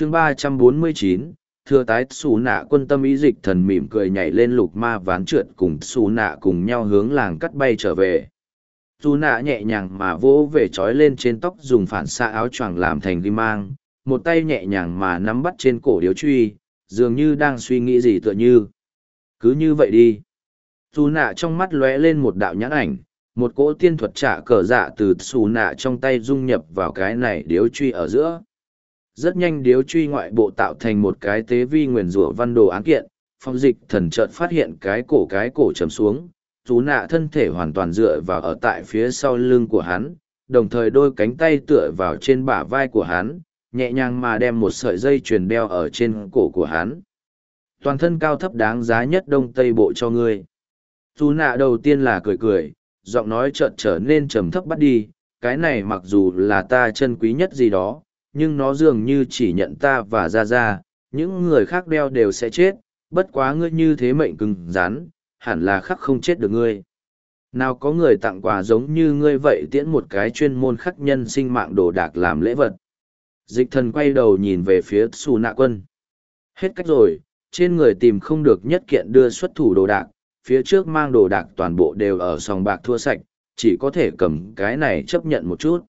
chương ba trăm bốn mươi chín, thừa tái, xù nạ quân tâm ý dịch thần mỉm cười nhảy lên lục ma ván trượt cùng xù nạ cùng nhau hướng làng cắt bay trở về. Xù nạ nhẹ nhàng mà vỗ về trói lên trên tóc dùng phản xạ áo choàng làm thành ghi mang, một tay nhẹ nhàng mà nắm bắt trên cổ điếu truy, dường như đang suy nghĩ gì tựa như. Cứ như vậy đi. Xù nạ trong mắt lóe lên một đạo nhãn ảnh, một cỗ tiên thuật trả cờ dạ từ xù nạ trong tay dung nhập vào cái này điếu truy ở giữa rất nhanh điếu truy ngoại bộ tạo thành một cái tế vi nguyền rủa văn đồ án kiện, phong dịch thần chợt phát hiện cái cổ cái cổ chầm xuống chú nạ thân thể hoàn toàn dựa vào ở tại phía sau lưng của hắn, đồng thời đôi cánh tay tựa vào trên bả vai của hắn, nhẹ nhàng mà đem một sợi dây chuyền đeo ở trên cổ của hắn. Toàn thân cao thấp đáng giá nhất đông tây bộ cho ngươi. Chú nạ đầu tiên là cười cười, giọng nói chợt trở nên trầm thấp bắt đi, cái này mặc dù là ta chân quý nhất gì đó nhưng nó dường như chỉ nhận ta và ra ra, những người khác đeo đều sẽ chết, bất quá ngươi như thế mệnh cứng rắn, hẳn là khắc không chết được ngươi. Nào có người tặng quà giống như ngươi vậy tiễn một cái chuyên môn khắc nhân sinh mạng đồ đạc làm lễ vật. Dịch thần quay đầu nhìn về phía xù nạ quân. Hết cách rồi, trên người tìm không được nhất kiện đưa xuất thủ đồ đạc, phía trước mang đồ đạc toàn bộ đều ở sòng bạc thua sạch, chỉ có thể cầm cái này chấp nhận một chút.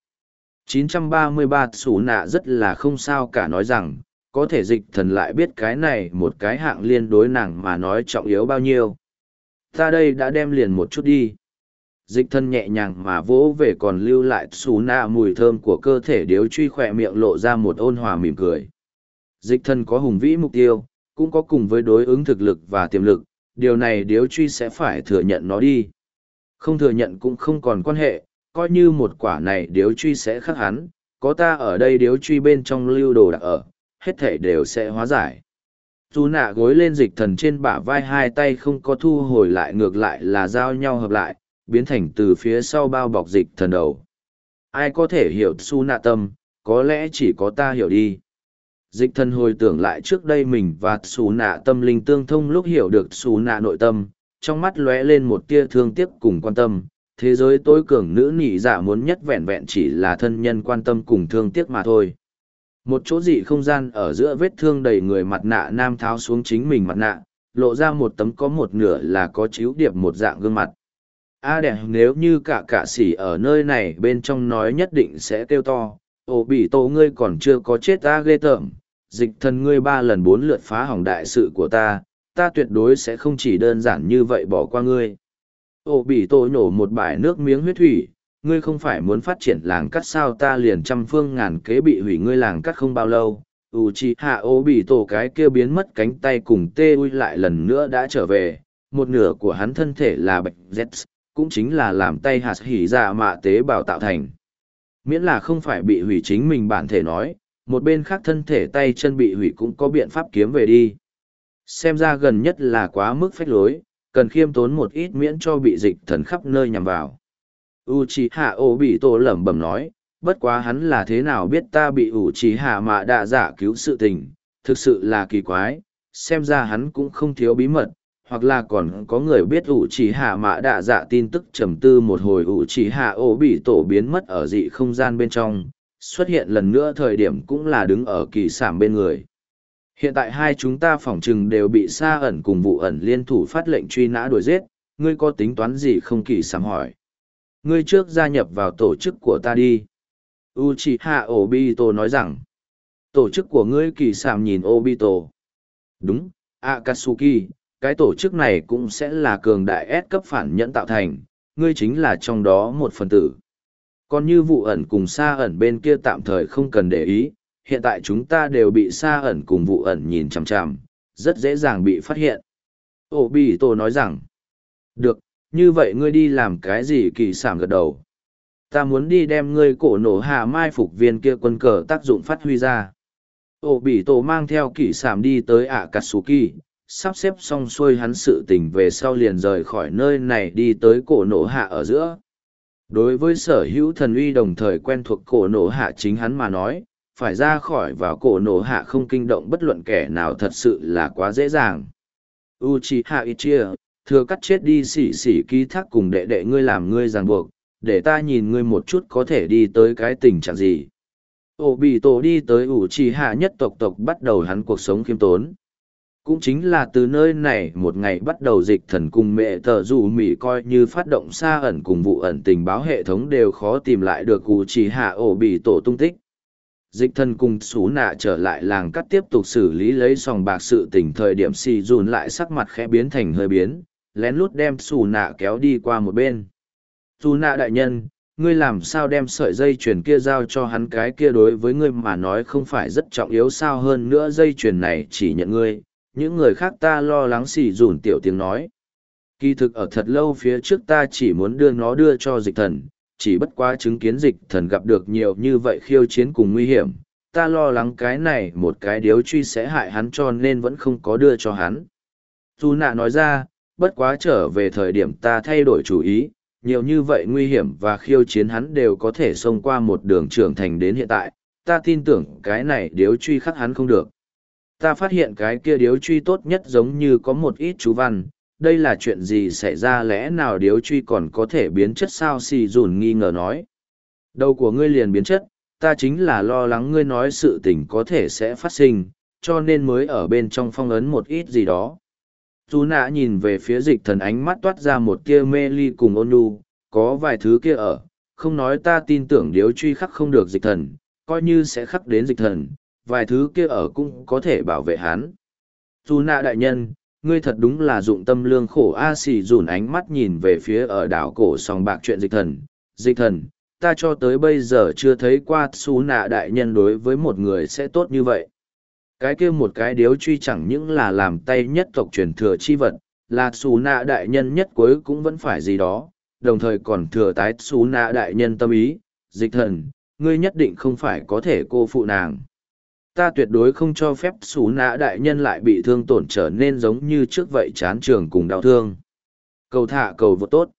933 sủ nạ rất là không sao cả nói rằng, có thể dịch thần lại biết cái này một cái hạng liên đối nàng mà nói trọng yếu bao nhiêu. Ta đây đã đem liền một chút đi. Dịch thần nhẹ nhàng mà vỗ về còn lưu lại xù nạ mùi thơm của cơ thể điếu truy khỏe miệng lộ ra một ôn hòa mỉm cười. Dịch thần có hùng vĩ mục tiêu, cũng có cùng với đối ứng thực lực và tiềm lực, điều này điếu truy sẽ phải thừa nhận nó đi. Không thừa nhận cũng không còn quan hệ, coi như một quả này điếu truy sẽ khắc hắn, có ta ở đây điếu truy bên trong lưu đồ đặc ở, hết thể đều sẽ hóa giải. Dù nạ gối lên dịch thần trên bả vai hai tay không có thu hồi lại ngược lại là giao nhau hợp lại, biến thành từ phía sau bao bọc dịch thần đầu. Ai có thể hiểu su nạ tâm, có lẽ chỉ có ta hiểu đi. Dịch thần hồi tưởng lại trước đây mình và su nạ tâm linh tương thông lúc hiểu được su nạ nội tâm, trong mắt lóe lên một tia thương tiếc cùng quan tâm, thế giới tối cường nữ nị dạ muốn nhất vẹn vẹn chỉ là thân nhân quan tâm cùng thương tiếc mà thôi. Một chỗ dị không gian ở giữa vết thương đầy người mặt nạ nam tháo xuống chính mình mặt nạ, lộ ra một tấm có một nửa là có chiếu điệp một dạng gương mặt. A à đẹp nếu như cả cả sỉ ở nơi này bên trong nói nhất định sẽ kêu to, ổ bị tổ ngươi còn chưa có chết ta ghê tởm, dịch thân ngươi ba lần bốn lượt phá hỏng đại sự của ta, ta tuyệt đối sẽ không chỉ đơn giản như vậy bỏ qua ngươi ô bị tổ nhổ một bãi nước miếng huyết thủy, ngươi không phải muốn phát triển làng cắt sao ta liền trăm phương ngàn kế bị hủy ngươi làng cắt không bao lâu. U chi hạ ô bị tổ cái kia biến mất cánh tay cùng tê ui lại lần nữa đã trở về. Một nửa của hắn thân thể là bạch z cũng chính là làm tay hạt hỉ dạ mạ tế bào tạo thành. Miễn là không phải bị hủy chính mình bản thể nói, một bên khác thân thể tay chân bị hủy cũng có biện pháp kiếm về đi. Xem ra gần nhất là quá mức phách lối cần khiêm tốn một ít miễn cho bị dịch thần khắp nơi nhằm vào. Uchiha Obito lẩm bẩm nói, bất quá hắn là thế nào biết ta bị Uchiha mà đã giả cứu sự tình, thực sự là kỳ quái, xem ra hắn cũng không thiếu bí mật, hoặc là còn có người biết Uchiha mà đã giả tin tức trầm tư một hồi Uchiha Obito biến mất ở dị không gian bên trong, xuất hiện lần nữa thời điểm cũng là đứng ở kỳ sảm bên người. Hiện tại hai chúng ta phỏng chừng đều bị xa ẩn cùng vụ ẩn liên thủ phát lệnh truy nã đuổi giết, ngươi có tính toán gì không kỳ sám hỏi. Ngươi trước gia nhập vào tổ chức của ta đi. Uchiha Obito nói rằng, tổ chức của ngươi kỳ sàm nhìn Obito. Đúng, Akatsuki, cái tổ chức này cũng sẽ là cường đại S cấp phản nhẫn tạo thành, ngươi chính là trong đó một phần tử. Còn như vụ ẩn cùng xa ẩn bên kia tạm thời không cần để ý, hiện tại chúng ta đều bị xa ẩn cùng vụ ẩn nhìn chằm chằm, rất dễ dàng bị phát hiện. Ô Bì Tô nói rằng, được, như vậy ngươi đi làm cái gì kỳ sản gật đầu. Ta muốn đi đem ngươi cổ nổ hạ mai phục viên kia quân cờ tác dụng phát huy ra. Ô Bì Tô mang theo kỳ sản đi tới ạ Katsuki, sắp xếp xong xuôi hắn sự tình về sau liền rời khỏi nơi này đi tới cổ nổ hạ ở giữa. Đối với sở hữu thần uy đồng thời quen thuộc cổ nổ hạ chính hắn mà nói, phải ra khỏi vào cổ nổ hạ không kinh động bất luận kẻ nào thật sự là quá dễ dàng. Uchiha Ichia, thừa cắt chết đi xỉ xỉ ký thác cùng đệ đệ ngươi làm ngươi ràng buộc, để ta nhìn ngươi một chút có thể đi tới cái tình trạng gì. ổ bị tổ đi tới Uchiha nhất tộc tộc bắt đầu hắn cuộc sống khiêm tốn cũng chính là từ nơi này một ngày bắt đầu dịch thần cùng mẹ tờ dù mỹ coi như phát động xa ẩn cùng vụ ẩn tình báo hệ thống đều khó tìm lại được Uchiha trì ổ bị tổ tung tích dịch thần cùng xú nạ trở lại làng cắt tiếp tục xử lý lấy sòng bạc sự tình thời điểm xì dùn lại sắc mặt khẽ biến thành hơi biến, lén lút đem xù nạ kéo đi qua một bên. Dù nạ đại nhân, ngươi làm sao đem sợi dây chuyền kia giao cho hắn cái kia đối với ngươi mà nói không phải rất trọng yếu sao hơn nữa dây chuyền này chỉ nhận ngươi, những người khác ta lo lắng xì dùn tiểu tiếng nói. Kỳ thực ở thật lâu phía trước ta chỉ muốn đưa nó đưa cho dịch thần chỉ bất quá chứng kiến dịch thần gặp được nhiều như vậy khiêu chiến cùng nguy hiểm ta lo lắng cái này một cái điếu truy sẽ hại hắn cho nên vẫn không có đưa cho hắn dù nạ nói ra bất quá trở về thời điểm ta thay đổi chủ ý nhiều như vậy nguy hiểm và khiêu chiến hắn đều có thể xông qua một đường trưởng thành đến hiện tại, ta tin tưởng cái này điếu truy khắc hắn không được. Ta phát hiện cái kia điếu truy tốt nhất giống như có một ít chú văn, đây là chuyện gì xảy ra lẽ nào điếu truy còn có thể biến chất sao? Xì dùn nghi ngờ nói. Đầu của ngươi liền biến chất, ta chính là lo lắng ngươi nói sự tình có thể sẽ phát sinh, cho nên mới ở bên trong phong ấn một ít gì đó. Dù nạ nhìn về phía dịch thần ánh mắt toát ra một tia mê ly cùng ôn nhu có vài thứ kia ở không nói ta tin tưởng điếu truy khắc không được dịch thần coi như sẽ khắc đến dịch thần vài thứ kia ở cũng có thể bảo vệ hắn. Dù nạ đại nhân ngươi thật đúng là dụng tâm lương khổ a xì dùn ánh mắt nhìn về phía ở đảo cổ sòng bạc chuyện dịch thần. Dịch thần ta cho tới bây giờ chưa thấy qua xú nạ đại nhân đối với một người sẽ tốt như vậy. Cái kia một cái điếu truy chẳng những là làm tay nhất tộc truyền thừa chi vật, là xú nạ đại nhân nhất cuối cũng vẫn phải gì đó, đồng thời còn thừa tái xú nạ đại nhân tâm ý, dịch thần, ngươi nhất định không phải có thể cô phụ nàng. Ta tuyệt đối không cho phép xú nã đại nhân lại bị thương tổn trở nên giống như trước vậy chán trường cùng đau thương. Cầu thả cầu vô tốt.